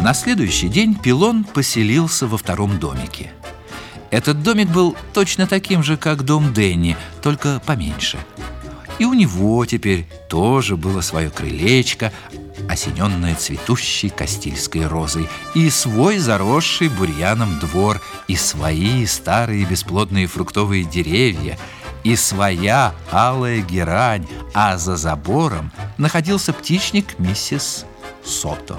На следующий день Пилон поселился во втором домике. Этот домик был точно таким же, как дом Денни, только поменьше. И у него теперь тоже было свое крылечко, осененное цветущей кастильской розой, и свой заросший бурьяном двор, и свои старые бесплодные фруктовые деревья, и своя алая герань, а за забором находился птичник миссис Сото.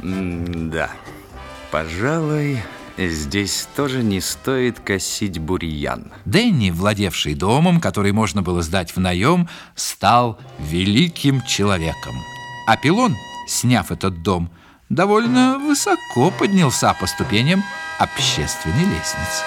Да, пожалуй, здесь тоже не стоит косить бурьян. Дэнни, владевший домом, который можно было сдать в наем, стал великим человеком. А Пилон, сняв этот дом, довольно высоко поднялся по ступеням общественной лестницы.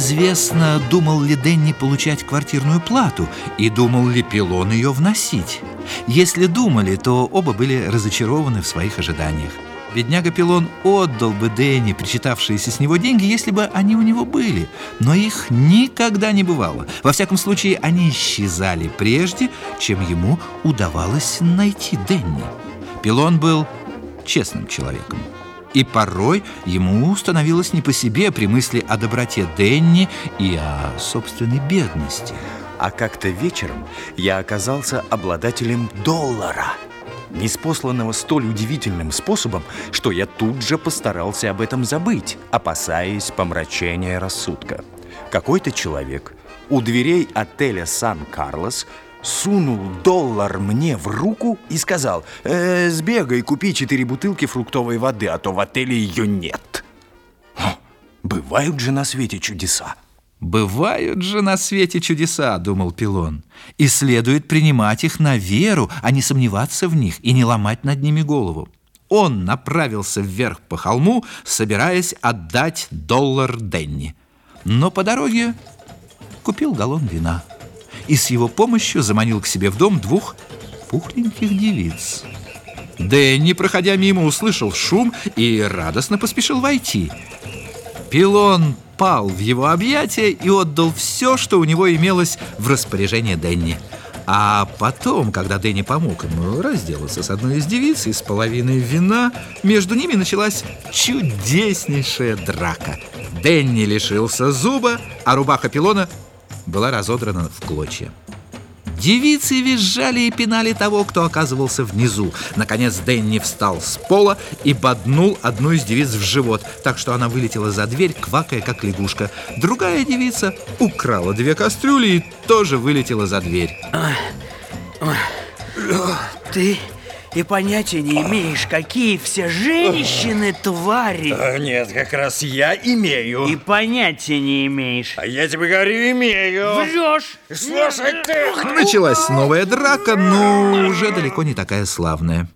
Неизвестно, думал ли Дэнни получать квартирную плату и думал ли Пилон ее вносить. Если думали, то оба были разочарованы в своих ожиданиях. Бедняга Пилон отдал бы Дэнни причитавшиеся с него деньги, если бы они у него были. Но их никогда не бывало. Во всяком случае, они исчезали прежде, чем ему удавалось найти Дэнни. Пилон был честным человеком. И порой ему становилось не по себе при мысли о доброте Денни и о собственной бедности. А как-то вечером я оказался обладателем доллара, неспосланного столь удивительным способом, что я тут же постарался об этом забыть, опасаясь помрачения рассудка. Какой-то человек у дверей отеля «Сан-Карлос» сунул доллар мне в руку и сказал э, «Сбегай, купи четыре бутылки фруктовой воды, а то в отеле ее нет». Бывают же на свете чудеса. «Бывают же на свете чудеса», — думал Пилон, «и следует принимать их на веру, а не сомневаться в них и не ломать над ними голову». Он направился вверх по холму, собираясь отдать доллар Денни. Но по дороге купил галлон вина и с его помощью заманил к себе в дом двух пухленьких девиц. Дэнни, проходя мимо, услышал шум и радостно поспешил войти. Пилон пал в его объятия и отдал все, что у него имелось в распоряжении Дэнни. А потом, когда Дэнни помог ему разделаться с одной из девиц и с половиной вина, между ними началась чудеснейшая драка. Дэнни лишился зуба, а рубаха Пилона была разодрана в клочья. Девицы визжали и пинали того, кто оказывался внизу. Наконец Дэнни встал с пола и боднул одну из девиц в живот, так что она вылетела за дверь, квакая, как лягушка. Другая девица украла две кастрюли и тоже вылетела за дверь. Ты и понятия не имеешь, какие все женщины твари. А, нет, как раз я имею. И понятия не имеешь. А я тебе говорю, имею. Врешь. Слушай ты. Началась новая драка, но уже далеко не такая славная.